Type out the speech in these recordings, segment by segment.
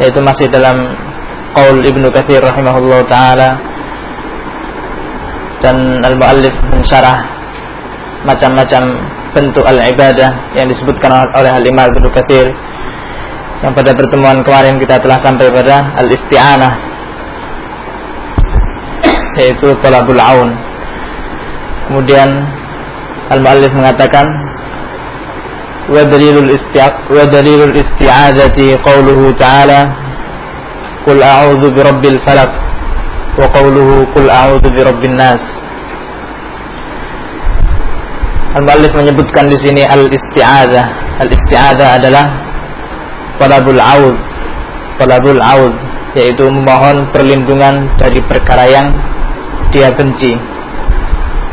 yaitu masih dalam qaul Ibnu Katsir rahimahullah taala dan al-muallif mensyarah macam-macam bentuk al-ibadah yang disebutkan oleh al-Imam Ibnu Katsir yang pada pertemuan kemarin kita telah sampai pada al-isti'anah yaitu talabul aun. Kemudian al-muallif mengatakan wa dalilul isti'adzati qauluhu ta'ala qul a'udzu birabbil falaq wa qauluhu qul a'udzu birabbin nas Al-Muallif menyebutkan di sini al-isti'adzah. Al-isti'adzah adalah talabul aud talabul aud yaitu memohon perlindungan dari perkara yang dia benci.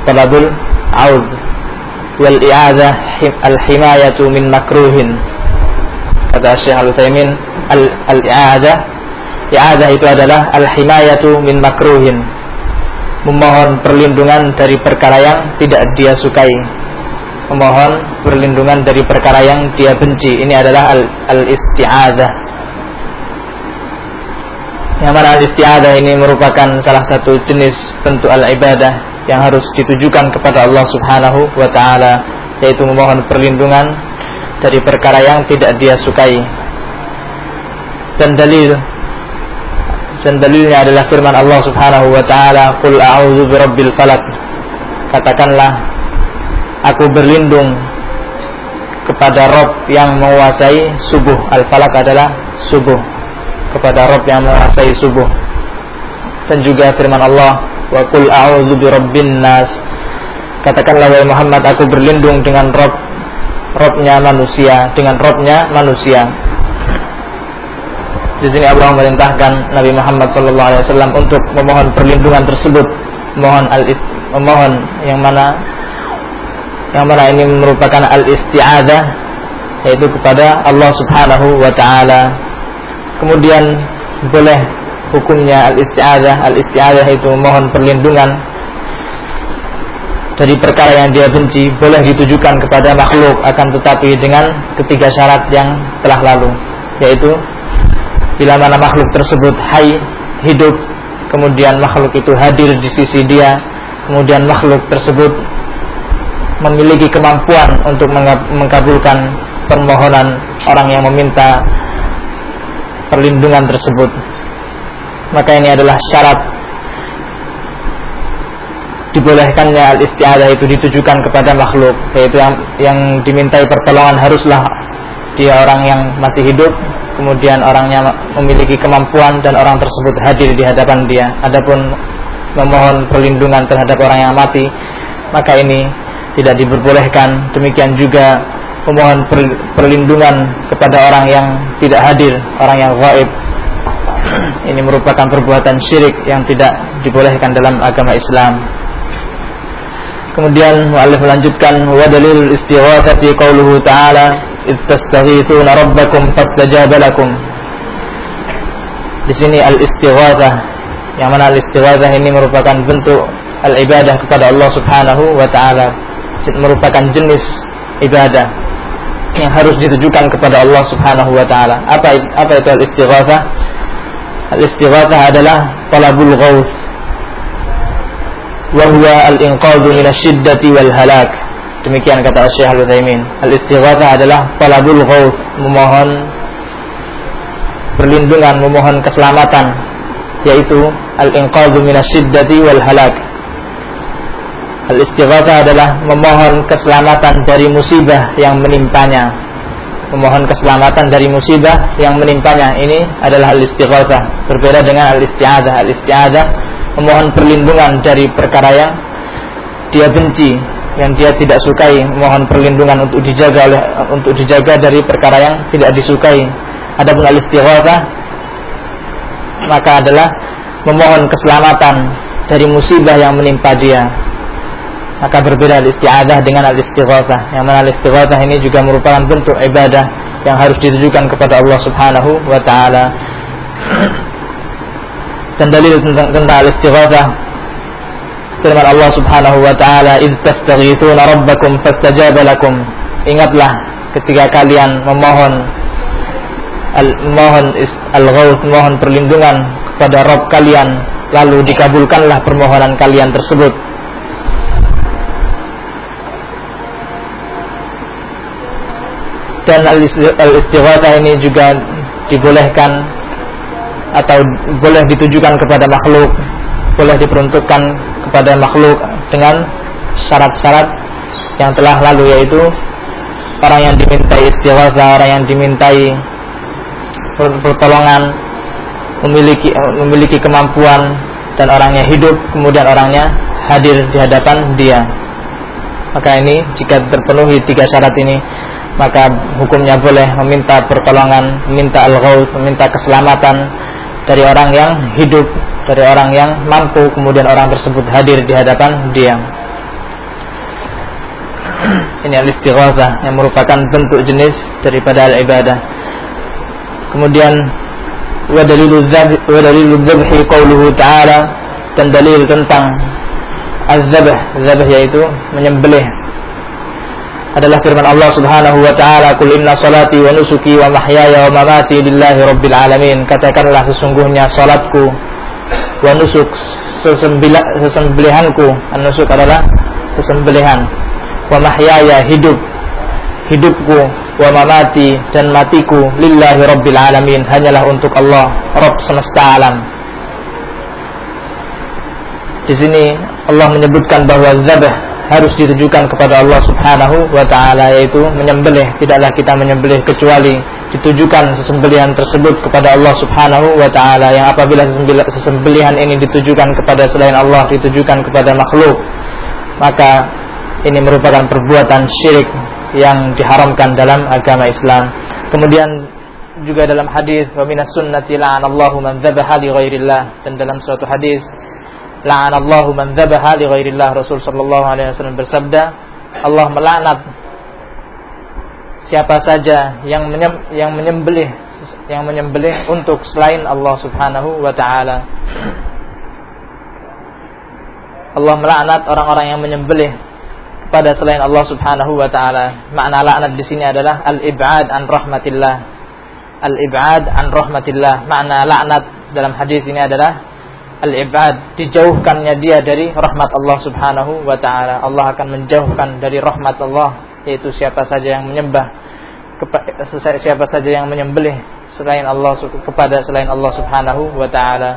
Talabul aud wal i'adzah al himayatu min makruhin kata Syekh Al-Utsaimin al i'adzah i'adzah itu adalah al himayatu min makruhin memohon perlindungan dari perkara yang tidak dia sukai memohon perlindungan dari perkara yang dia benci. Ini adalah al-isti'adzah. yang mana al-isti'adzah ini merupakan salah satu jenis bentuk al-ibadah yang harus ditujukan kepada Allah Subhanahu wa taala, yaitu memohon perlindungan dari perkara yang tidak dia sukai. Dan dalil dan dalilnya adalah firman Allah Subhanahu wa taala, "Qul a'udzu birabbil falaq." Katakanlah aku berlindung kepada Rob yang menguasai subuh Al-Falak adalah subuh kepada Rob yang menguasai subuh dan juga firman Allah wa qul a'udzu birabbin nas. Katakanlah wahai Muhammad aku berlindung dengan Rob Robnya manusia dengan Robnya manusia. Di sini Allah memerintahkan Nabi Muhammad SAW untuk memohon perlindungan tersebut. Mohon al memohon yang mana yang mana ini merupakan al-isti'adzah yaitu kepada Allah Subhanahu wa taala. Kemudian boleh hukumnya al-isti'adzah, al-isti'adzah itu memohon perlindungan dari perkara yang dia benci boleh ditujukan kepada makhluk akan tetapi dengan ketiga syarat yang telah lalu yaitu bila mana makhluk tersebut hai hidup kemudian makhluk itu hadir di sisi dia kemudian makhluk tersebut memiliki kemampuan untuk mengabulkan permohonan orang yang meminta perlindungan tersebut. Maka ini adalah syarat. Dibolehkannya al-isti'adah itu ditujukan kepada makhluk. Yaitu yang yang dimintai pertolongan haruslah dia orang yang masih hidup kemudian orangnya memiliki kemampuan dan orang tersebut hadir di hadapan dia. Adapun memohon perlindungan terhadap orang yang mati maka ini tidak diperbolehkan. Demikian juga memohon perlindungan kepada orang yang tidak hadir orang yang gaib ini merupakan perbuatan syirik yang tidak dibolehkan dalam agama Islam kemudian muallif melanjutkan wa dalil istighatsati qauluhu ta'ala istastaghithuna rabbakum fastajaba lakum di sini al istighatsah yang mana al istighatsah ini merupakan bentuk al ibadah kepada Allah Subhanahu wa taala merupakan jenis ibadah yang harus ditujukan kepada Allah Subhanahu wa taala. Apa apa itu al-istighatsah? Al-istighatsah adalah talabul ghaus. Wa huwa al-inqadhu min asy-syiddati wal halak. Demikian kata Syekh Al-Utsaimin. Al-istighatsah adalah talabul ghaus, memohon perlindungan, memohon keselamatan yaitu al-inqadhu min asy-syiddati wal halak Al-istighatsah adalah memohon keselamatan dari musibah yang menimpanya. Memohon keselamatan dari musibah yang menimpanya. Ini adalah al-istighatsah. Berbeda dengan al-isti'adzah. Al-isti'adzah memohon perlindungan dari perkara yang dia benci, yang dia tidak sukai, memohon perlindungan untuk dijaga oleh untuk dijaga dari perkara yang tidak disukai. Adapun al-istighatsah maka adalah memohon keselamatan dari musibah yang menimpa dia maka berbeda al-isti'adah dengan al-istighatsah. Yang mana al-istighatsah ini juga merupakan bentuk ibadah yang harus ditujukan kepada Allah Subhanahu wa taala. Dan dalil tentang, tentang al-istighatsah firman Allah Subhanahu wa taala, "Id tastaghithuna rabbakum fastajaba lakum." Ingatlah ketika kalian memohon al mohon al mohon perlindungan kepada Rob kalian lalu dikabulkanlah permohonan kalian tersebut dan al-istighatsah ini juga dibolehkan atau boleh ditujukan kepada makhluk boleh diperuntukkan kepada makhluk dengan syarat-syarat yang telah lalu yaitu orang yang dimintai istighatsah orang yang dimintai pertolongan memiliki memiliki kemampuan dan orangnya hidup kemudian orangnya hadir di hadapan dia. Maka ini jika terpenuhi tiga syarat ini maka hukumnya boleh meminta pertolongan meminta al meminta keselamatan dari orang yang hidup dari orang yang mampu kemudian orang tersebut hadir di hadapan dia. Ini al-istighatsah yang merupakan bentuk jenis daripada al-ibadah. Kemudian wa dalilu wa dalilu dzabhi qauluhu ta'ala dan dalil tentang az-zabh, zabh yaitu menyembelih adalah firman Allah Subhanahu wa taala, "Qul inna salati wa nusuki wa mahyaya wa mamati lillahi rabbil alamin." Katakanlah sesungguhnya salatku wa nusuk sesembelihanku, an-nusuk adalah sesembelihan. Wa mahyaya hidup hidupku wa mamati dan matiku lillahi rabbil alamin hanyalah untuk Allah Rabb semesta alam di sini Allah menyebutkan bahwa zabah harus ditujukan kepada Allah Subhanahu wa taala yaitu menyembelih tidaklah kita menyembelih kecuali ditujukan sesembelihan tersebut kepada Allah Subhanahu wa taala yang apabila sesembelihan ini ditujukan kepada selain Allah ditujukan kepada makhluk maka ini merupakan perbuatan syirik yang diharamkan dalam agama Islam. Kemudian juga dalam hadis wa minas sunnati la'anallahu man dzabaha dan dalam suatu hadis la'anallahu man dzabaha li ghairillah Rasul sallallahu alaihi wasallam bersabda Allah melaknat siapa saja yang menyem, yang menyembelih yang menyembelih untuk selain Allah Subhanahu wa taala. Allah melaknat orang-orang yang menyembelih pada selain Allah Subhanahu wa taala. Makna laknat di sini adalah al-ib'ad an rahmatillah. Al-ib'ad an rahmatillah. Makna laknat dalam hadis ini adalah al-ib'ad, dijauhkannya dia dari rahmat Allah Subhanahu wa taala. Allah akan menjauhkan dari rahmat Allah yaitu siapa saja yang menyembah siapa saja yang menyembelih selain Allah kepada selain Allah Subhanahu wa taala.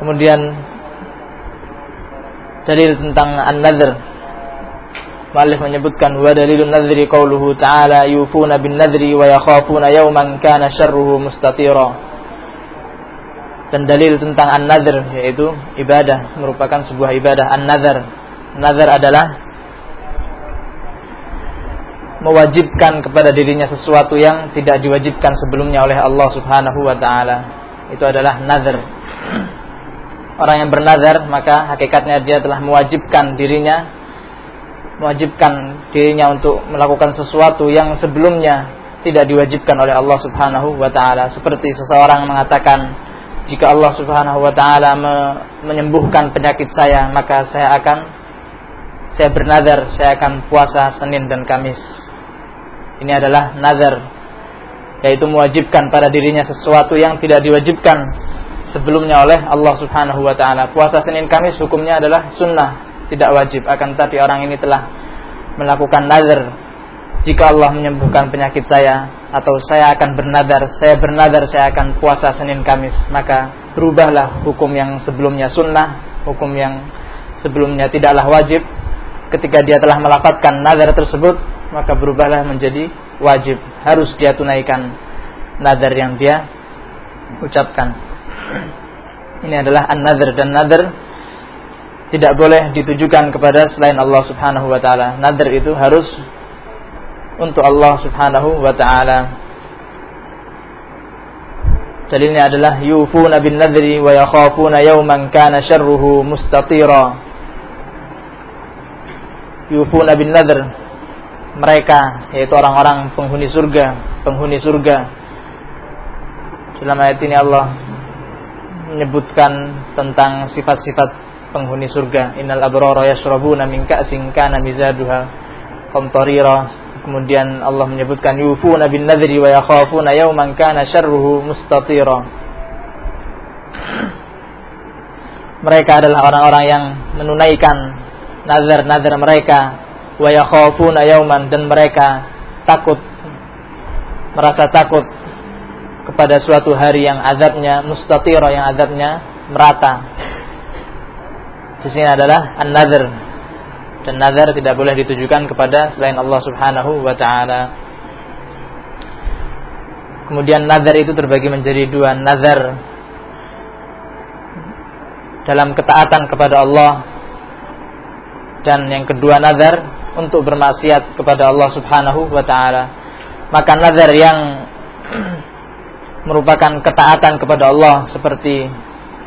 Kemudian dalil tentang an-nadhr Malik menyebutkan wa dalilun nadhri qauluhu ta'ala yufuna bin nadhri wa yakhafuna yawman kana syarruhu mustatira. Dan dalil tentang an-nadhr yaitu ibadah merupakan sebuah ibadah an-nadhr. Nadhr adalah mewajibkan kepada dirinya sesuatu yang tidak diwajibkan sebelumnya oleh Allah Subhanahu wa taala. Itu adalah nadhr orang yang bernazar maka hakikatnya dia telah mewajibkan dirinya mewajibkan dirinya untuk melakukan sesuatu yang sebelumnya tidak diwajibkan oleh Allah Subhanahu wa taala. Seperti seseorang mengatakan jika Allah Subhanahu wa taala me menyembuhkan penyakit saya maka saya akan saya bernazar saya akan puasa Senin dan Kamis. Ini adalah nazar yaitu mewajibkan pada dirinya sesuatu yang tidak diwajibkan sebelumnya oleh Allah Subhanahu wa taala. Puasa Senin Kamis hukumnya adalah sunnah, tidak wajib. Akan tetapi orang ini telah melakukan nazar jika Allah menyembuhkan penyakit saya atau saya akan bernadar, saya bernadar saya akan puasa Senin Kamis, maka berubahlah hukum yang sebelumnya sunnah, hukum yang sebelumnya tidaklah wajib. Ketika dia telah melafatkan nazar tersebut, maka berubahlah menjadi wajib, harus dia tunaikan nazar yang dia ucapkan. Ini adalah an-nadhr dan nadhr tidak boleh ditujukan kepada selain Allah Subhanahu wa taala. Nadhr itu harus untuk Allah Subhanahu wa taala. Dalilnya adalah yufuna bin nadri wa yakhafuna yawman kana syarruhu mustatira. Yufuna bin nadr mereka yaitu orang-orang penghuni surga, penghuni surga. Dalam ayat ini Allah menyebutkan tentang sifat-sifat penghuni surga. Innal abrara yashrabuna min ka'sin kana mizaduha qamtarira. kemudian Allah menyebutkan yufuna bin nadri wa yakhafuna yawman kana syarruhu mustatira mereka adalah orang-orang yang menunaikan nazar-nazar mereka wa yakhafuna yawman dan mereka takut merasa takut kepada suatu hari yang azabnya mustatira yang azabnya merata di sini adalah an-nadhr dan nazar tidak boleh ditujukan kepada selain Allah Subhanahu wa taala. Kemudian nazar itu terbagi menjadi dua, nazar dalam ketaatan kepada Allah dan yang kedua nazar untuk bermaksiat kepada Allah Subhanahu wa taala. Maka nazar yang merupakan ketaatan kepada Allah seperti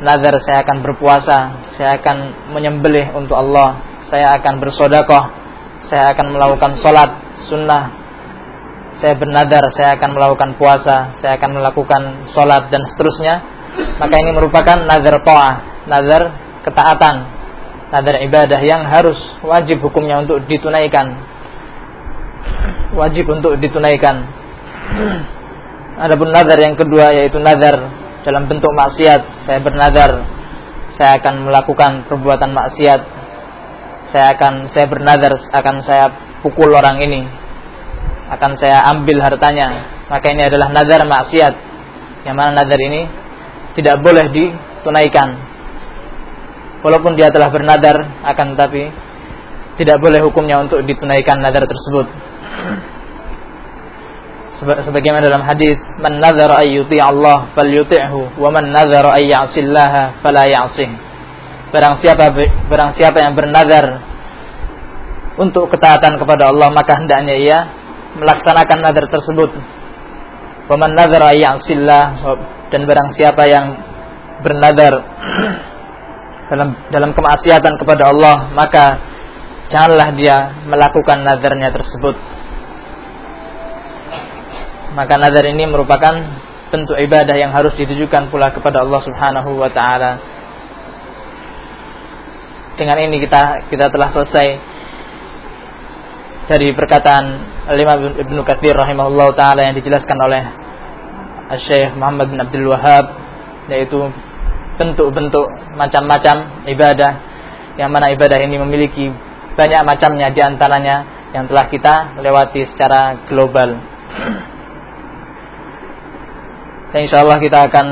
nazar saya akan berpuasa, saya akan menyembelih untuk Allah, saya akan bersodakoh, saya akan melakukan sholat sunnah, saya bernadar, saya akan melakukan puasa, saya akan melakukan sholat dan seterusnya. Maka ini merupakan nazar to'ah, nazar ketaatan, nazar ibadah yang harus wajib hukumnya untuk ditunaikan. Wajib untuk ditunaikan. Adapun nazar yang kedua yaitu nazar dalam bentuk maksiat saya bernadar saya akan melakukan perbuatan maksiat. Saya akan saya bernadar akan saya pukul orang ini. Akan saya ambil hartanya. Maka ini adalah nazar maksiat. Yang mana nazar ini tidak boleh ditunaikan. Walaupun dia telah bernadar akan tapi tidak boleh hukumnya untuk ditunaikan nazar tersebut sebagaimana dalam hadis man nazara ay Allah falyuti'hu wa man nazara ay ya'sillaha fala ya'sih. Barang siapa barang siapa yang bernazar untuk ketaatan kepada Allah maka hendaknya ia melaksanakan nazar tersebut. Wa man nazara ay dan barang siapa yang bernazar dalam dalam kemaksiatan kepada Allah maka janganlah dia melakukan nazarnya tersebut maka nazar ini merupakan bentuk ibadah yang harus ditujukan pula kepada Allah Subhanahu wa taala. Dengan ini kita kita telah selesai dari perkataan Imam Ibnu Katsir rahimahullah taala yang dijelaskan oleh Syekh Muhammad bin Abdul Wahab yaitu bentuk-bentuk macam-macam ibadah yang mana ibadah ini memiliki banyak macamnya di antaranya yang telah kita lewati secara global. Dan insya Allah kita akan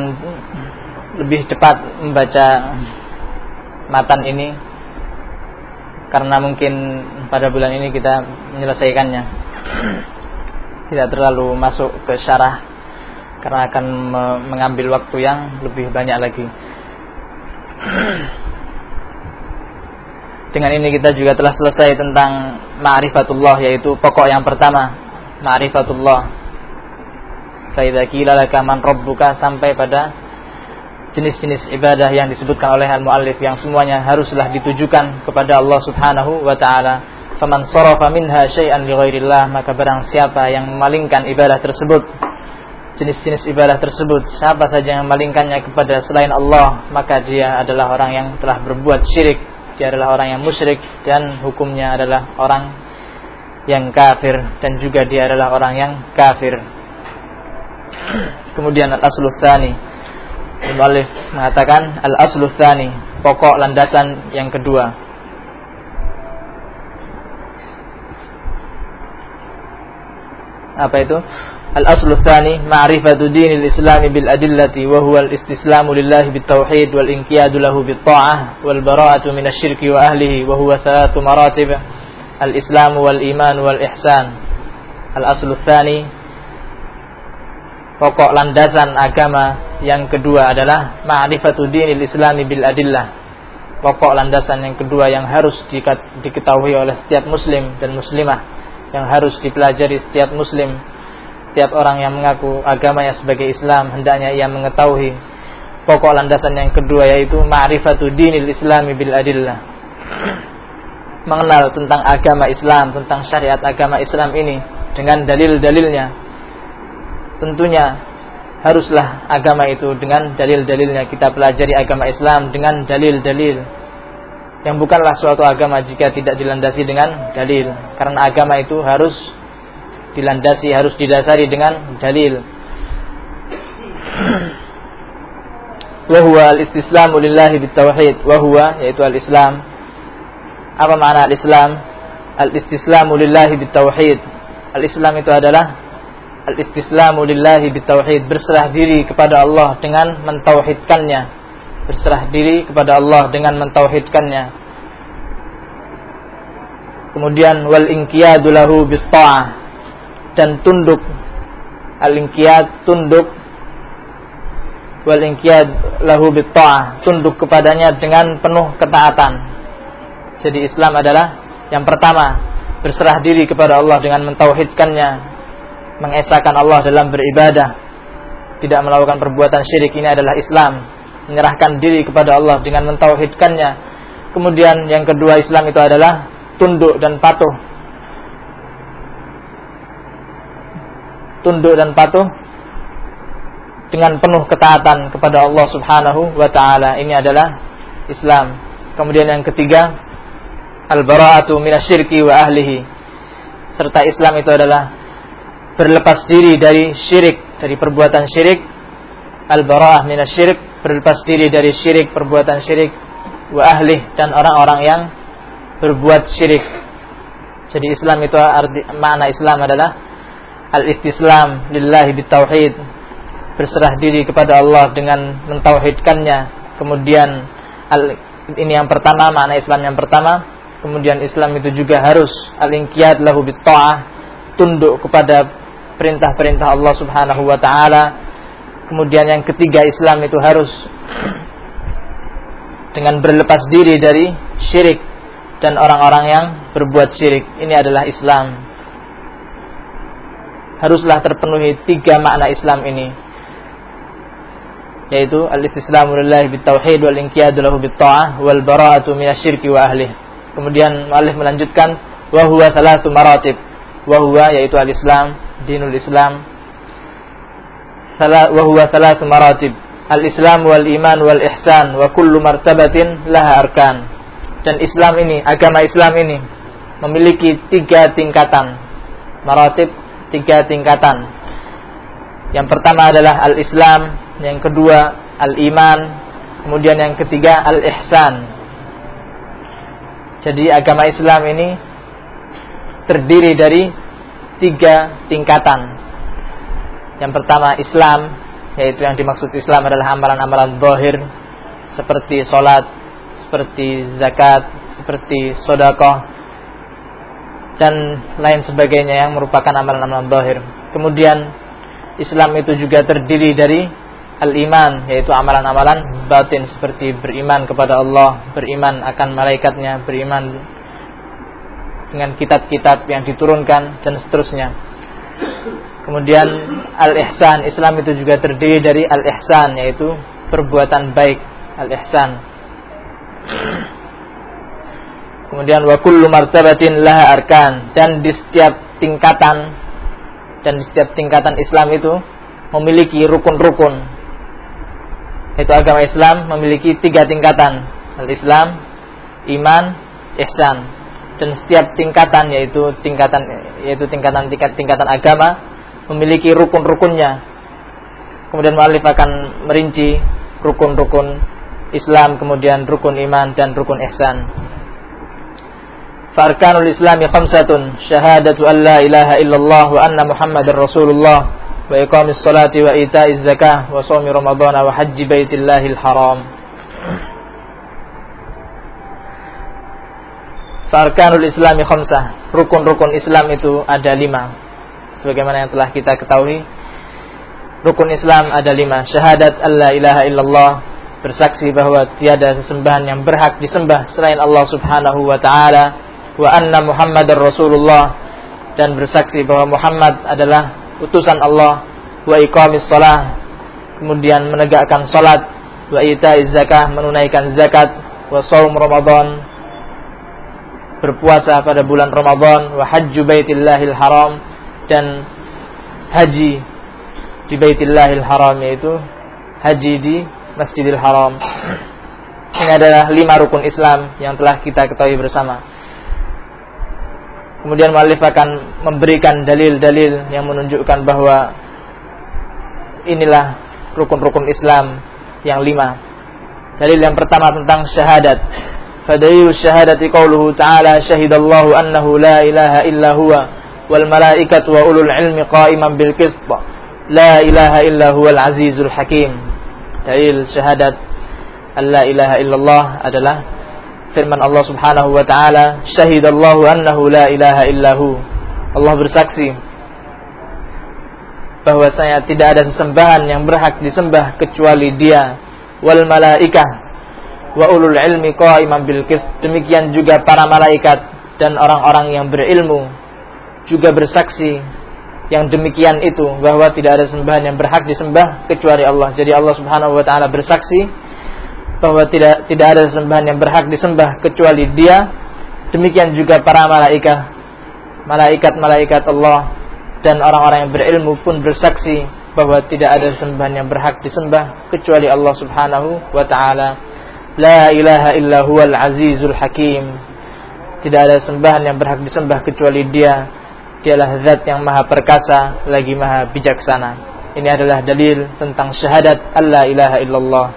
lebih cepat membaca matan ini. Karena mungkin pada bulan ini kita menyelesaikannya. Tidak terlalu masuk ke syarah. Karena akan mengambil waktu yang lebih banyak lagi. Dengan ini kita juga telah selesai tentang ma'rifatullah yaitu pokok yang pertama. Ma'rifatullah Faidha kila laka man rabbuka sampai pada jenis-jenis ibadah yang disebutkan oleh al-muallif yang semuanya haruslah ditujukan kepada Allah Subhanahu wa taala. Faman sarafa minha syai'an li ghairillah maka barang siapa yang memalingkan ibadah tersebut jenis-jenis ibadah tersebut siapa saja yang memalingkannya kepada selain Allah maka dia adalah orang yang telah berbuat syirik. Dia adalah orang yang musyrik dan hukumnya adalah orang yang kafir. Dan juga dia adalah orang yang kafir Kemudian al-aslu tsani. Muallif mengatakan al-aslu tsani, pokok landasan yang kedua. Apa itu? Al-aslu tsani ma'rifatu dinil Islam bil adillati wa huwa al-istislamu lillahi bit tauhid wal inqiyadu lahu bit ta'ah wal bara'atu min asy-syirki wa ahlihi wa huwa thalathu maratib al-islam wal iman wal ihsan. Al-aslu tsani pokok landasan agama yang kedua adalah ma'rifatu dinil islami bil adillah. Pokok landasan yang kedua yang harus diketahui oleh setiap muslim dan muslimah yang harus dipelajari setiap muslim setiap orang yang mengaku agamanya sebagai Islam hendaknya ia mengetahui. Pokok landasan yang kedua yaitu ma'rifatu dinil islami bil adillah. Mengenal tentang agama Islam tentang syariat agama Islam ini dengan dalil-dalilnya tentunya haruslah agama itu dengan dalil-dalilnya kita pelajari agama Islam dengan dalil-dalil yang bukanlah suatu agama jika tidak dilandasi dengan dalil. Karena agama itu harus dilandasi harus didasari dengan dalil. Wahwa al-istislamu lillahi bitawhid. Wahwa yaitu al-islam. Apa makna al-islam? Al-istislamu lillahi bitawhid. Al-islam itu adalah Al-istislamu lillahi bitawhid Berserah diri kepada Allah dengan mentauhidkannya. Berserah diri kepada Allah dengan mentauhidkannya. Kemudian wal inqiyadu lahu bitta'ah. Dan tunduk. Al-inqiyad tunduk. Wal inqiyad lahu bitta'ah. Tunduk kepadanya dengan penuh ketaatan. Jadi Islam adalah yang pertama. Berserah diri kepada Allah dengan mentauhidkannya mengesahkan Allah dalam beribadah tidak melakukan perbuatan syirik ini adalah Islam menyerahkan diri kepada Allah dengan mentauhidkannya kemudian yang kedua Islam itu adalah tunduk dan patuh tunduk dan patuh dengan penuh ketaatan kepada Allah Subhanahu wa taala. Ini adalah Islam. Kemudian yang ketiga, al-bara'atu minasyirki wa ahlihi. Serta Islam itu adalah berlepas diri dari syirik, dari perbuatan syirik. Al-bara'ah minasyirik, berlepas diri dari syirik, perbuatan syirik wa ahli dan orang-orang yang berbuat syirik. Jadi Islam itu arti makna Islam adalah al-istislam lillahi bitauhid berserah diri kepada Allah dengan mentauhidkannya. Kemudian ini yang pertama, makna Islam yang pertama. Kemudian Islam itu juga harus al-inqiyad lahu bitta'ah, tunduk kepada perintah-perintah Allah Subhanahu wa taala. Kemudian yang ketiga Islam itu harus dengan berlepas diri dari syirik dan orang-orang yang berbuat syirik. Ini adalah Islam. Haruslah terpenuhi tiga makna Islam ini yaitu al-istislamu lillahi bitauhid wal inqiyadu lahu bitta'ah wal bara'atu minasyirki wa ahli. Kemudian muallif melanjutkan wa huwa salatu maratib. Wa huwa yaitu al-Islam, dinul Islam. Salat wa huwa salatu maratib. Al-Islam wal iman wal ihsan wa kullu martabatin laha arkan. Dan Islam ini, agama Islam ini memiliki tiga tingkatan. Maratib tiga tingkatan. Yang pertama adalah al-Islam yang kedua al-iman, kemudian yang ketiga al-ihsan. Jadi agama Islam ini terdiri dari tiga tingkatan. Yang pertama Islam, yaitu yang dimaksud Islam adalah amalan-amalan zahir seperti sholat, seperti zakat, seperti sodakoh, dan lain sebagainya yang merupakan amalan-amalan zahir. Kemudian Islam itu juga terdiri dari al-iman yaitu amalan-amalan batin seperti beriman kepada Allah, beriman akan malaikatnya, beriman dengan kitab-kitab yang diturunkan dan seterusnya. Kemudian al-ihsan, Islam itu juga terdiri dari al-ihsan yaitu perbuatan baik, al-ihsan. Kemudian wa kullu martabatin laha arkan dan di setiap tingkatan dan di setiap tingkatan Islam itu memiliki rukun-rukun itu agama Islam memiliki tiga tingkatan al-Islam, iman, ihsan dan setiap tingkatan yaitu tingkatan yaitu tingkatan tingkat tingkatan agama memiliki rukun-rukunnya. Kemudian mu'alif akan merinci rukun-rukun Islam kemudian rukun iman dan rukun ihsan. Farkanul Islami khamsatun syahadatu an la ilaha illallah wa anna Muhammadar Rasulullah wa iqamis salati wa ita'iz zakah wa shaumi ramadan wa hajji baitillahil haram Farkanul Islami khamsah Rukun-rukun Islam itu ada lima. Sebagaimana yang telah kita ketahui Rukun Islam ada lima. Syahadat Allah ilaha illallah Bersaksi bahwa tiada sesembahan yang berhak disembah Selain Allah subhanahu wa ta'ala Wa anna Muhammadar Rasulullah Dan bersaksi bahwa Muhammad adalah utusan Allah wa iqamis salah kemudian menegakkan salat wa itaiz zakah menunaikan zakat wa shaum ramadan berpuasa pada bulan Ramadan wa hajju baitillahil haram dan haji di baitillahil haram yaitu haji di Masjidil Haram ini adalah lima rukun Islam yang telah kita ketahui bersama Kemudian muallif akan memberikan dalil-dalil yang menunjukkan bahwa inilah rukun-rukun Islam yang lima. Dalil yang pertama tentang syahadat. Fadailu syahadati qauluhu ta'ala syahidallahu annahu la ilaha illa huwa wal malaikatu wa ulul ilmi qa'iman bil qist. La ilaha illa huwal azizul hakim. Dalil syahadat Allah ilaha illallah adalah firman Allah Subhanahu wa taala, "Syahidallahu annahu la ilaha illahu." Allah bersaksi bahwasanya tidak ada sesembahan yang berhak disembah kecuali Dia wal malaikah wa ulul ilmi qa'iman bil qist. Demikian juga para malaikat dan orang-orang yang berilmu juga bersaksi yang demikian itu bahwa tidak ada sembahan yang berhak disembah kecuali Allah. Jadi Allah Subhanahu wa taala bersaksi bahwa tidak tidak ada sembahan yang berhak disembah kecuali Dia. Demikian juga para malaikat, malaikat-malaikat Allah dan orang-orang yang berilmu pun bersaksi bahwa tidak ada sembahan yang berhak disembah kecuali Allah Subhanahu wa taala. La ilaha illa huwal azizul hakim. Tidak ada sembahan yang berhak disembah kecuali Dia. Dialah zat yang maha perkasa lagi maha bijaksana. Ini adalah dalil tentang syahadat Allah ilaha illallah.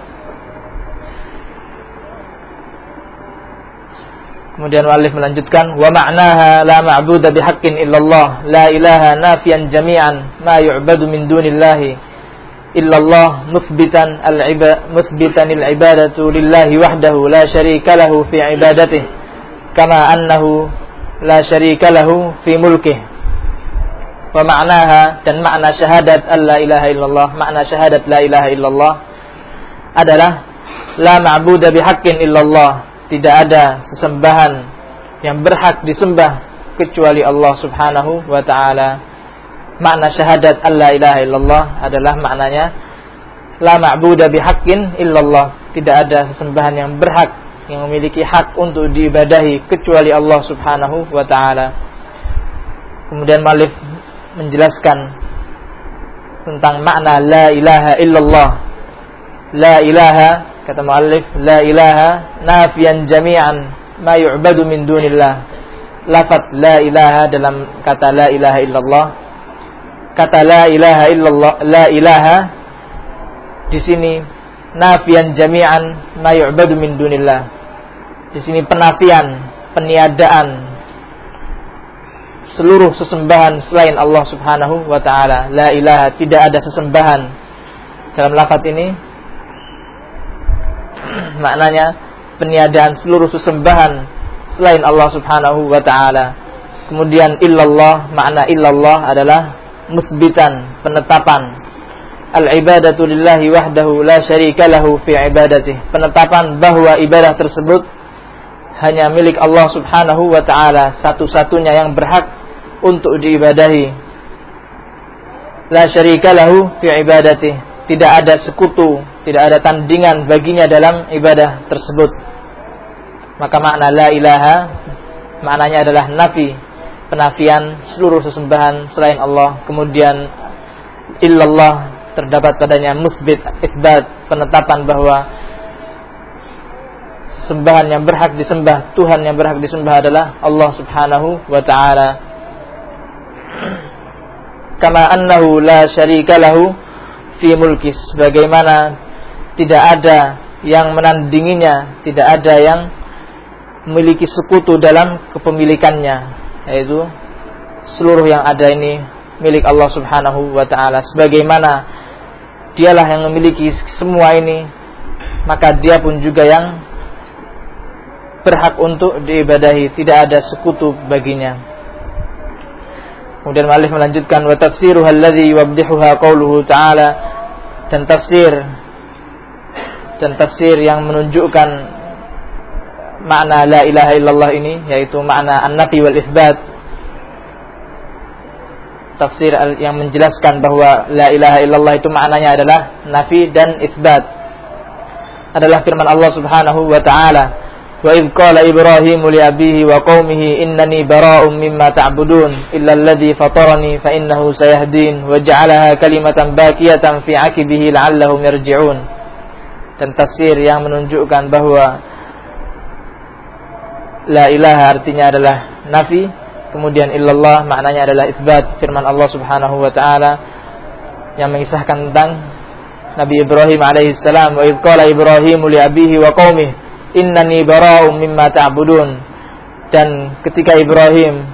Kemudian Walif melanjutkan wa ma'naha la ma'budu bihaqqin illallah la ilaha nafiyan jami'an ma yu'badu min dunillahi illallah muthbitan al-ibad muthbitan al-ibadatu lillahi wahdahu la syarika lahu fi ibadatihi kama annahu la syarika lahu fi mulkihi wa ma'naha dan makna syahadat alla ilaha illallah makna syahadat la ilaha illallah adalah la ma'budu bihaqqin illallah tidak ada sesembahan yang berhak disembah kecuali Allah Subhanahu wa taala. Makna syahadat Allah ilaha illallah adalah maknanya la ma'budu bihaqqin illallah. Tidak ada sesembahan yang berhak yang memiliki hak untuk diibadahi kecuali Allah Subhanahu wa taala. Kemudian Malif menjelaskan tentang makna la ilaha illallah. La ilaha kata muallif la ilaha nafian jami'an ma yu'badu min dunillah lafaz la ilaha dalam kata la ilaha illallah kata la ilaha illallah la ilaha di sini nafian jami'an ma yu'badu min dunillah. Di sini penafian peniadaan seluruh sesembahan selain Allah Subhanahu wa taala. La ilaha tidak ada sesembahan. Dalam lafaz ini maknanya peniadaan seluruh sesembahan selain Allah Subhanahu wa taala. Kemudian illallah, makna illallah adalah musbitan, penetapan. Al-ibadatu lillahi wahdahu la syarika lahu fi ibadatih. Penetapan bahwa ibadah tersebut hanya milik Allah Subhanahu wa taala, satu-satunya yang berhak untuk diibadahi. La syarika lahu fi ibadatih. Tidak ada sekutu tidak ada tandingan baginya dalam ibadah tersebut. Maka makna la ilaha maknanya adalah nafi, penafian seluruh sesembahan selain Allah. Kemudian illallah terdapat padanya musbit, isbat, penetapan bahwa sembahan yang berhak disembah, Tuhan yang berhak disembah adalah Allah Subhanahu wa taala. Kama annahu la syarika lahu fi mulki sebagaimana tidak ada yang menandinginya, tidak ada yang memiliki sekutu dalam kepemilikannya, yaitu seluruh yang ada ini milik Allah Subhanahu wa taala. Sebagaimana dialah yang memiliki semua ini, maka dia pun juga yang berhak untuk diibadahi, tidak ada sekutu baginya. Kemudian Malik melanjutkan wa tafsiruha alladhi qawluhu ta'ala dan tafsir dan tafsir yang menunjukkan makna la ilaha illallah ini yaitu makna an-nafi wal isbat. Tafsir yang menjelaskan bahwa la ilaha illallah itu maknanya adalah nafi dan isbat. Adalah firman Allah Subhanahu wa taala wa idh qala ibrahim li abihi wa qaumihi innani bara'un mimma ta'budun illa alladhi fatarani fa innahu sayahdin wa ja'alaha kalimatan baqiyatan fi 'aqibihi la'allahum yarji'un. Dan tafsir yang menunjukkan bahwa la ilaha artinya adalah nafi kemudian illallah maknanya adalah isbat firman Allah Subhanahu wa taala yang mengisahkan tentang Nabi Ibrahim alaihissalam wa idh qala Ibrahim li abihi wa qaumih innani bara'um mimma ta'budun. Dan ketika Ibrahim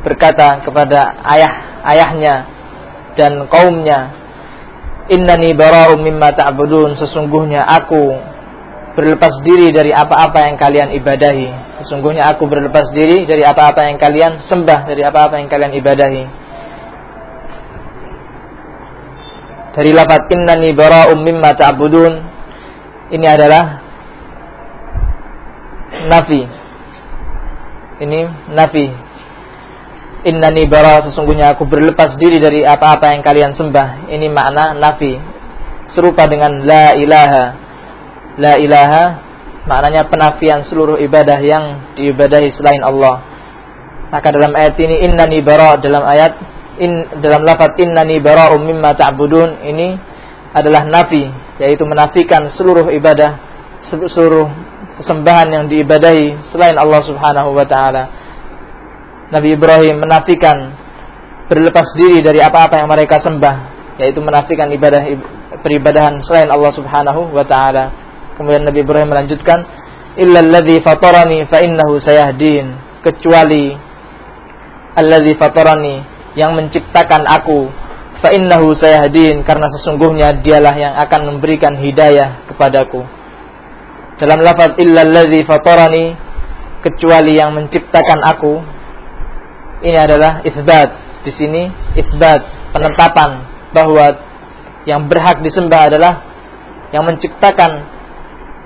berkata kepada ayah ayahnya dan kaumnya innani bara'um mimma ta'budun sesungguhnya aku berlepas diri dari apa-apa yang kalian ibadahi. Sesungguhnya aku berlepas diri dari apa-apa yang kalian sembah dari apa-apa yang kalian ibadahi. Dari lafaz innani bara'um mimma ta'budun. Ini adalah nafi. Ini nafi. Innani bara sesungguhnya aku berlepas diri dari apa-apa yang kalian sembah. Ini makna nafi. Serupa dengan la ilaha la ilaha maknanya penafian seluruh ibadah yang diibadahi selain Allah maka dalam ayat ini innani bara dalam ayat in dalam lafaz innani bara'um mimma ta'budun ini adalah nafi yaitu menafikan seluruh ibadah seluruh sesembahan yang diibadahi selain Allah Subhanahu wa taala. Nabi Ibrahim menafikan berlepas diri dari apa-apa yang mereka sembah yaitu menafikan ibadah peribadahan selain Allah Subhanahu wa taala. Kemudian Nabi Ibrahim melanjutkan illa alladhi fatarani fa innahu kecuali alladhi fatarani yang menciptakan aku fa innahu sayahdin. Karena sesungguhnya dialah yang akan memberikan hidayah kepadaku. Dalam lafaz illalladzi fatarani kecuali yang menciptakan aku ini adalah isbat. Di sini isbat penetapan bahwa yang berhak disembah adalah yang menciptakan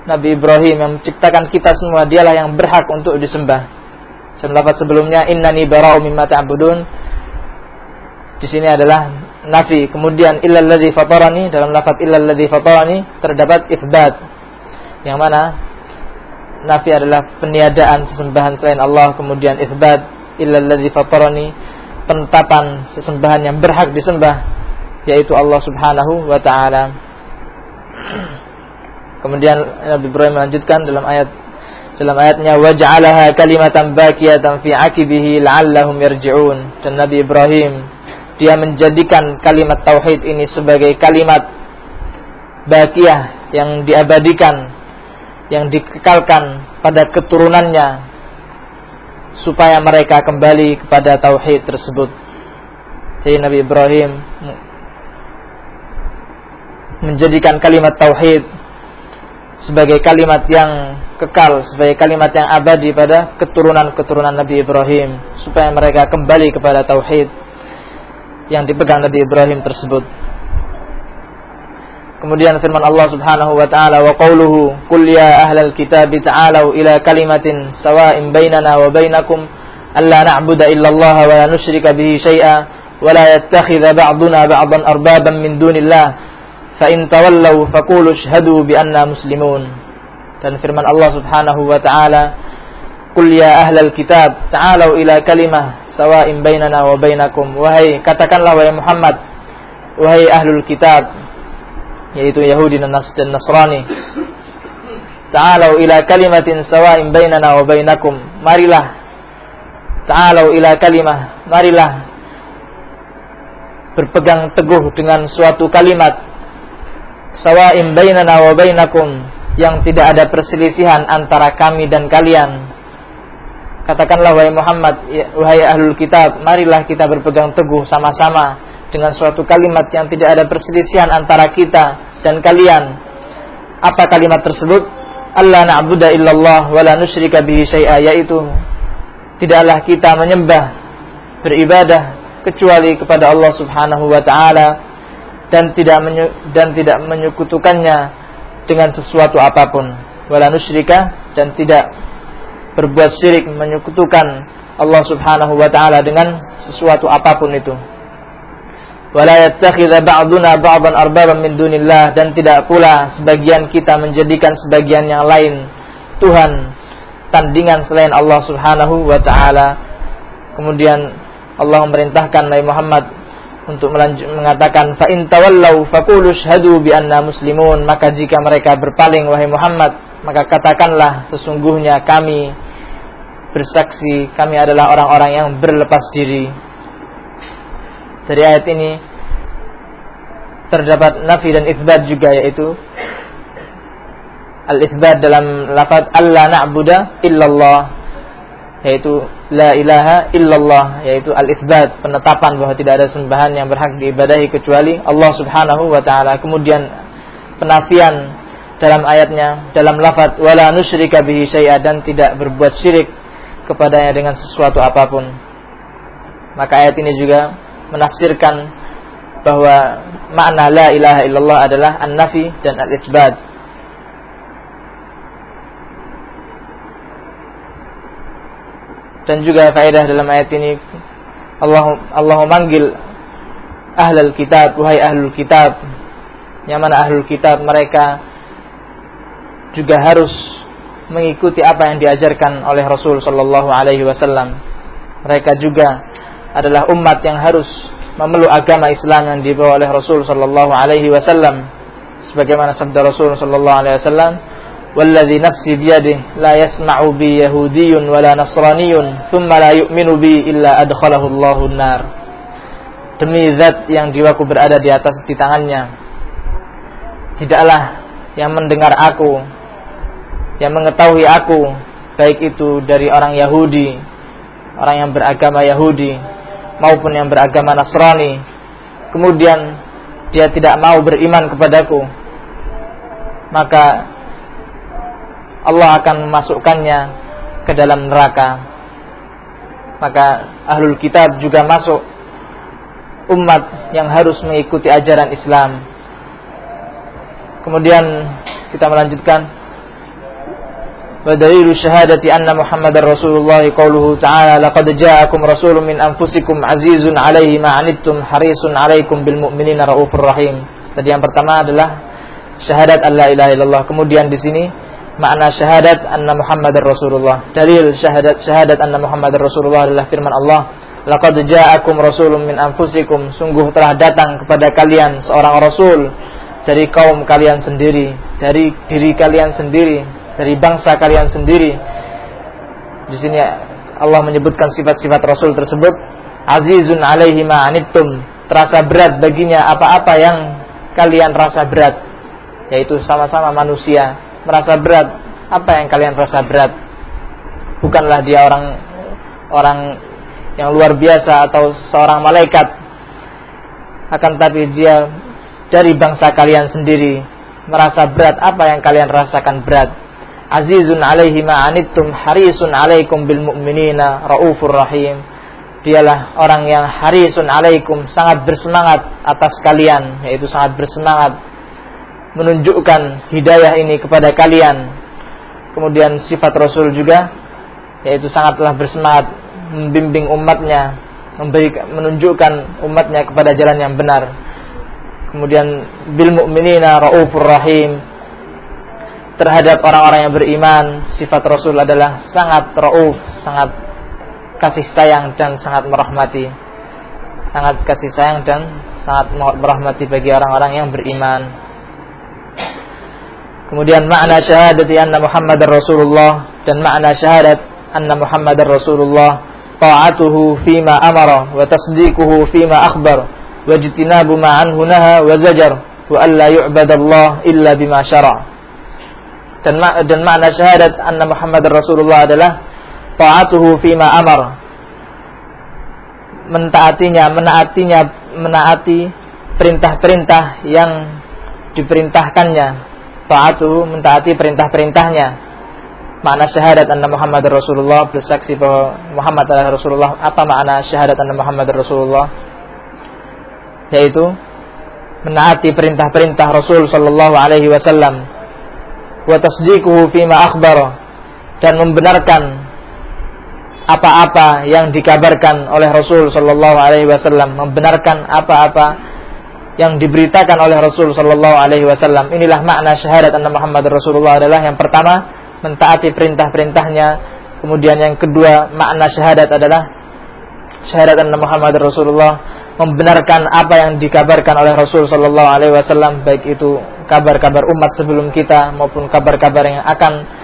Nabi Ibrahim yang menciptakan kita semua dialah yang berhak untuk disembah. Dalam lafaz sebelumnya innani bara'u mimma ta'budun di sini adalah nafi. Kemudian illal ladzi fatarani dalam lafaz illal ladzi fatarani terdapat ifbat. Yang mana nafi adalah peniadaan sesembahan selain Allah, kemudian ifbat illal ladzi fatarani penetapan sesembahan yang berhak disembah yaitu Allah Subhanahu wa taala. Kemudian Nabi Ibrahim melanjutkan dalam ayat dalam ayatnya waj'alaha kalimatan baqiyatan fi aqibihi la'allahum yarji'un dan Nabi Ibrahim dia menjadikan kalimat tauhid ini sebagai kalimat bakiyah yang diabadikan yang dikekalkan pada keturunannya supaya mereka kembali kepada tauhid tersebut. Sayyidina Nabi Ibrahim menjadikan kalimat tauhid sebagai kalimat yang kekal, sebagai kalimat yang abadi pada keturunan-keturunan Nabi Ibrahim supaya mereka kembali kepada tauhid yang dipegang Nabi Ibrahim tersebut. Kemudian firman Allah Subhanahu wa taala wa qauluhu qul ya ahlal kitab ta'alu ila kalimatin sawa'in bainana wa bainakum alla na'budu illa Allah wa la nusyrika bihi syai'a wa la yattakhidha ba'duna ba'dan arbaban min dunillah fa in tawallaw faqulu ashhadu bi anna muslimun. Dan firman Allah Subhanahu wa taala qul ya ahlal kitab ta'alu ila kalimah sawa'in bainana wa bainakum. Wahai katakanlah wahai Muhammad wahai ahlul kitab yaitu Yahudi dan Nasrani ta'alau ila kalimatin sawa'in bainana wa marilah ta'alau ila kalimah. Marilah berpegang teguh dengan suatu kalimat sawa'in bainana wa bainakum yang tidak ada perselisihan antara kami dan kalian Katakanlah wahai Muhammad, ya, wahai ahlul kitab, marilah kita berpegang teguh sama-sama dengan suatu kalimat yang tidak ada perselisihan antara kita dan kalian. Apa kalimat tersebut? Allah na'budu illallah wa la nusyrika bihi syai'a yaitu tidaklah kita menyembah beribadah kecuali kepada Allah Subhanahu wa taala dan tidak dan tidak menyekutukannya dengan sesuatu apa pun wala nusyrika dan tidak berbuat syirik menyekutukan Allah Subhanahu wa taala dengan sesuatu apa pun itu. Wala yattakhidha ba'duna ba'dan arbaban min dunillah dan tidak pula sebagian kita menjadikan sebagian yang lain Tuhan tandingan selain Allah Subhanahu wa taala. Kemudian Allah memerintahkan Nabi Muhammad untuk mengatakan fa in tawallau faqulu syhadu bi anna muslimun maka jika mereka berpaling wahai Muhammad maka katakanlah sesungguhnya kami bersaksi kami adalah orang-orang yang berlepas diri. Dari ayat ini terdapat nafi dan isbat juga yaitu al-isbat dalam lafaz Allah na'budu illallah yaitu la ilaha illallah yaitu al-isbat penetapan bahwa tidak ada sembahan yang berhak diibadahi kecuali Allah Subhanahu wa taala. Kemudian penafian dalam ayatnya dalam lafaz wala nusyrika bihi dan tidak berbuat syirik kepadanya dengan sesuatu apa pun. Maka ayat ini juga menafsirkan bahwa makna la ilaha illallah adalah an-nafi dan al-itsbat. Dan juga faedah dalam ayat ini. Allah Allah memanggil ahlul kitab wahai ahlul kitab. Yang mana ahlul kitab mereka juga harus mengikuti apa yang diajarkan oleh Rasul sallallahu alaihi wasallam. Mereka juga adalah umat yang harus memeluk agama Islam yang dibawa oleh Rasul sallallahu alaihi wasallam. Sebagaimana sabda Rasul sallallahu alaihi wasallam والذي نفسي بيده لا يسمع بي يهودي ولا نصراني ثم لا يؤمن بي إلا أدخله الله النار demi zat yang jiwaku berada di atas di tangannya tidaklah yang mendengar aku yang mengetahui aku baik itu dari orang Yahudi orang yang beragama Yahudi maupun yang beragama Nasrani kemudian dia tidak mau beriman kepadaku maka Allah akan memasukkannya ke dalam neraka maka ahlul kitab juga masuk umat yang harus mengikuti ajaran Islam kemudian kita melanjutkan ودليل الشهادة أن محمد رسول الله قوله تعالى لقد جاءكم رسول من أنفسكم عزيز عليه ما عنتم حريص عليكم بالمؤمنين رؤوف الرحيم Tadi yang pertama adalah syahadat Allah ilaha illallah. Kemudian di sini makna syahadat anna Muhammadar Rasulullah. Dalil syahadat syahadat anna Muhammadar Rasulullah adalah firman Allah, "Laqad ja'akum rasulun min anfusikum." Sungguh telah datang kepada kalian seorang rasul dari kaum kalian sendiri, dari diri kalian sendiri, dari bangsa kalian sendiri. Di sini Allah menyebutkan sifat-sifat Rasul tersebut. Azizun alaihi ma'anittum. Terasa berat baginya apa-apa yang kalian rasa berat. Yaitu sama-sama manusia. Merasa berat. Apa yang kalian rasa berat? Bukanlah dia orang orang yang luar biasa atau seorang malaikat. Akan tapi dia dari bangsa kalian sendiri merasa berat apa yang kalian rasakan berat azizun alaihi ma'anittum harisun alaikum bil mu'minina raufur rahim dialah orang yang harisun alaikum sangat bersemangat atas kalian yaitu sangat bersemangat menunjukkan hidayah ini kepada kalian kemudian sifat Rasul juga yaitu sangatlah bersemangat membimbing umatnya memberi menunjukkan umatnya kepada jalan yang benar kemudian bil mu'minina raufur rahim terhadap orang-orang yang beriman sifat Rasul adalah sangat rauf, sangat kasih sayang dan sangat merahmati. Sangat kasih sayang dan sangat merahmati bagi orang-orang yang beriman. Kemudian makna syahadat anna Muhammad Rasulullah dan makna syahadat anna Muhammad Rasulullah ta'atuhu fima amara wa tasdiquhu fima akhbar wa jitinabu ma anhu naha wa zajar wa alla yu'badallah illa bima syara' dan dan makna syahadat anna Muhammad Rasulullah adalah taatuhu fima amar mentaatinya menaatinya menaati perintah-perintah yang diperintahkannya taatuhu mentaati perintah-perintahnya. Makna syahadat anna Muhammad Rasulullah bersaksi bahwa Muhammad adalah Rasulullah. Apa makna syahadat anna Muhammad Rasulullah? Yaitu menaati perintah-perintah Rasul sallallahu alaihi wasallam. Wa tasdiquhu fima akhbara. Dan membenarkan apa-apa yang dikabarkan oleh Rasul sallallahu alaihi wasallam, membenarkan apa-apa yang diberitakan oleh Rasul sallallahu alaihi wasallam. Inilah makna syahadat anna Muhammad Rasulullah adalah yang pertama mentaati perintah-perintahnya, kemudian yang kedua makna syahadat adalah syahadat anna Muhammad Rasulullah membenarkan apa yang dikabarkan oleh Rasul sallallahu alaihi wasallam baik itu kabar-kabar umat sebelum kita maupun kabar-kabar yang akan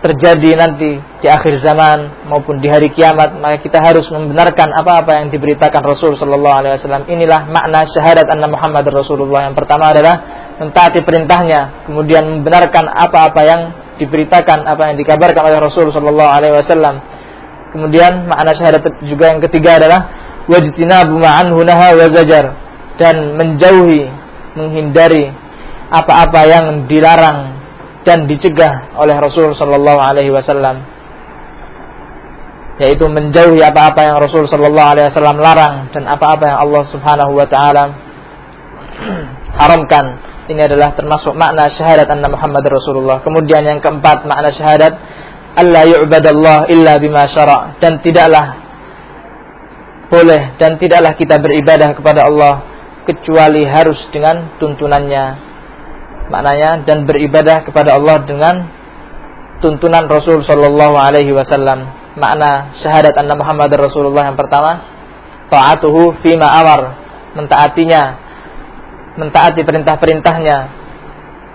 terjadi nanti di akhir zaman maupun di hari kiamat maka kita harus membenarkan apa-apa yang diberitakan Rasul sallallahu alaihi wasallam. Inilah makna syahadat anna Muhammad Rasulullah. Yang pertama adalah mentaati perintahnya kemudian membenarkan apa-apa yang diberitakan apa yang dikabarkan oleh Rasul sallallahu alaihi wasallam. Kemudian makna syahadat juga yang ketiga adalah wajtinabu ma'anhu naha wa zajar dan menjauhi menghindari apa-apa yang dilarang dan dicegah oleh Rasul Shallallahu Alaihi Wasallam yaitu menjauhi apa-apa yang Rasul Shallallahu Alaihi Wasallam larang dan apa-apa yang Allah Subhanahu Wa Taala haramkan. Ini adalah termasuk makna syahadat anna Muhammad Rasulullah. Kemudian yang keempat makna syahadat Allah yu'badallah illa bima syara' dan tidaklah boleh dan tidaklah kita beribadah kepada Allah kecuali harus dengan tuntunannya maknanya dan beribadah kepada Allah dengan tuntunan Rasul Shallallahu Alaihi Wasallam. Makna syahadat anna Muhammad Rasulullah yang pertama, taatuhu fima amar, mentaatinya, mentaati perintah-perintahnya.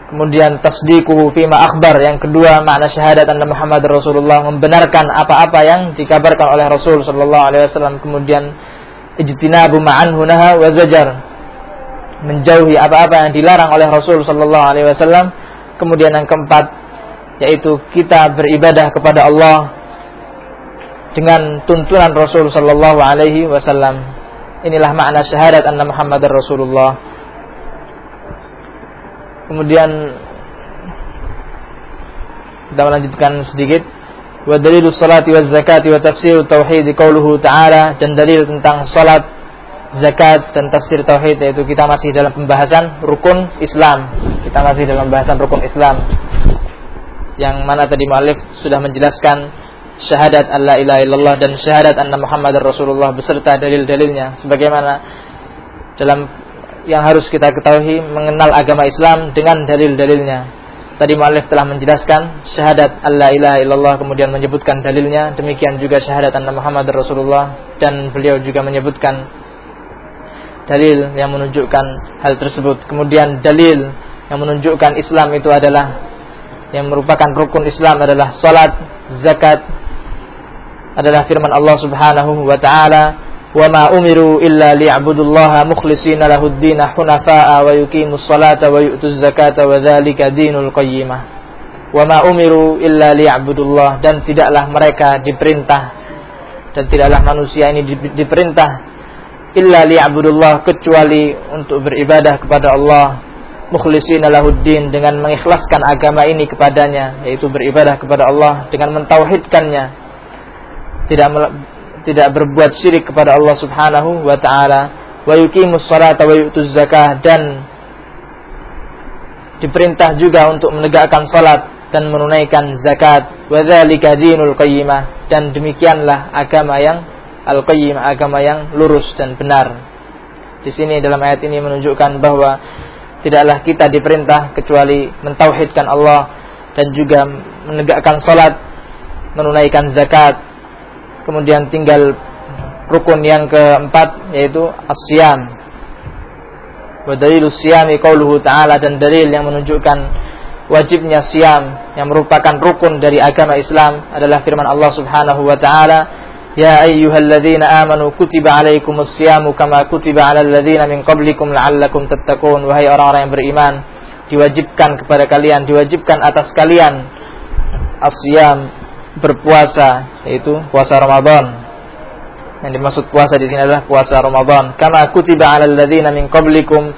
Kemudian tasdiquhu fima akbar. Yang kedua makna syahadat anna Muhammad Rasulullah membenarkan apa-apa yang dikabarkan oleh Rasul Shallallahu Alaihi Wasallam. Kemudian ijtinabu ma'anhu naha wa zajar menjauhi apa-apa yang dilarang oleh Rasul sallallahu alaihi wasallam. Kemudian yang keempat yaitu kita beribadah kepada Allah dengan tuntunan Rasul sallallahu alaihi wasallam. Inilah makna syahadat anna Muhammadar Rasulullah. Kemudian kita melanjutkan sedikit wa dalilu salati wa zakati wa tafsir tauhid qauluhu ta'ala dan dalil tentang salat zakat dan tafsir tauhid yaitu kita masih dalam pembahasan rukun Islam. Kita masih dalam pembahasan rukun Islam. Yang mana tadi muallif sudah menjelaskan syahadat alla ilaha illallah dan syahadat anna Muhammadar Rasulullah beserta dalil-dalilnya sebagaimana dalam yang harus kita ketahui mengenal agama Islam dengan dalil-dalilnya. Tadi muallif telah menjelaskan syahadat alla ilaha illallah kemudian menyebutkan dalilnya, demikian juga syahadat anna Muhammadar Rasulullah dan beliau juga menyebutkan dalil yang menunjukkan hal tersebut. Kemudian dalil yang menunjukkan Islam itu adalah yang merupakan rukun Islam adalah salat, zakat adalah firman Allah Subhanahu wa taala, "Wa ma umiru illa liya'budullaha mukhlishina lahud-din hunafa'a wa yuqimus salata wa yu'tuz zakata wa dzalika dinul qayyimah." Wa ma umiru illa liya'budullah dan tidaklah mereka diperintah dan tidaklah manusia ini diperintah illa liya'budullah kecuali untuk beribadah kepada Allah. Mukhlishina lahuddin dengan mengikhlaskan agama ini kepadanya yaitu beribadah kepada Allah dengan mentauhidkannya. Tidak tidak berbuat syirik kepada Allah Subhanahu wa taala. Wa yuqimus salata wa yu'tuz zakah dan diperintah juga untuk menegakkan salat dan menunaikan zakat. Wa dzalika dinul qayyimah dan demikianlah agama yang al-qayyim agama yang lurus dan benar. Di sini dalam ayat ini menunjukkan bahwa tidaklah kita diperintah kecuali mentauhidkan Allah dan juga menegakkan salat, menunaikan zakat. Kemudian tinggal rukun yang keempat yaitu as-siyam. Wa dalilus siyami qauluhu ta'ala dan dalil yang menunjukkan wajibnya siam yang merupakan rukun dari agama Islam adalah firman Allah Subhanahu wa taala يا أيها الذين آمنوا كتب عليكم الصيام كما كتب على الذين من قبلكم لعلكم تتقون wahai orang-orang yang beriman diwajibkan kepada kalian diwajibkan atas kalian asyam berpuasa yaitu puasa Ramadan yang dimaksud puasa di sini adalah puasa Ramadan kama kutiba 'alal ladzina min qablikum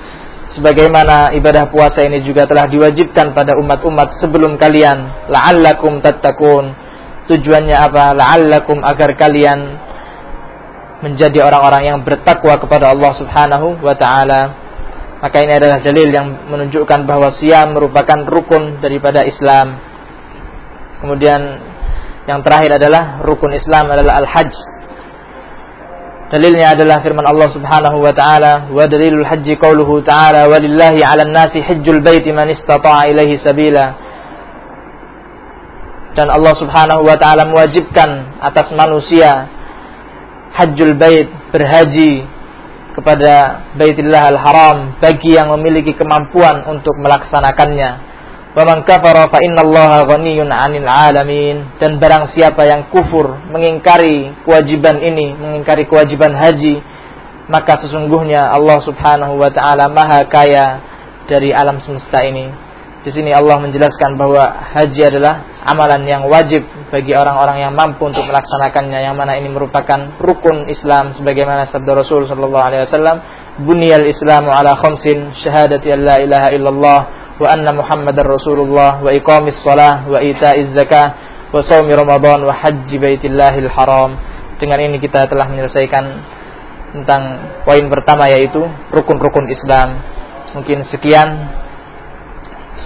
sebagaimana ibadah puasa ini juga telah diwajibkan pada umat-umat sebelum kalian la'allakum tattaqun Tujuannya apa? La'allakum agar kalian menjadi orang-orang yang bertakwa kepada Allah Subhanahu wa taala. Maka ini adalah dalil yang menunjukkan bahwa siam merupakan rukun daripada Islam. Kemudian yang terakhir adalah rukun Islam adalah al-hajj. Dalilnya adalah firman Allah Subhanahu wa taala, wa dalilul hajji qauluhu ta'ala walillahi 'alan nasi hajjul baiti man istata'a ilaihi sabila dan Allah Subhanahu wa taala mewajibkan atas manusia hajjul bait berhaji kepada Baitillah al-Haram bagi yang memiliki kemampuan untuk melaksanakannya. Wa man kafara fa innallaha ghaniyyun 'anil 'alamin. Dan barang siapa yang kufur, mengingkari kewajiban ini, mengingkari kewajiban haji, maka sesungguhnya Allah Subhanahu wa taala Maha Kaya dari alam semesta ini. Di sini Allah menjelaskan bahwa haji adalah amalan yang wajib bagi orang-orang yang mampu untuk melaksanakannya yang mana ini merupakan rukun Islam sebagaimana sabda Rasul sallallahu alaihi wasallam buniyal islamu ala khamsin syahadati an la ilaha illallah wa anna muhammadar rasulullah wa iqamis salah wa ita'iz zakah wa shaumi ramadan wa hajji baitillahil haram. Dengan ini kita telah menyelesaikan tentang poin pertama yaitu rukun-rukun Islam. Mungkin sekian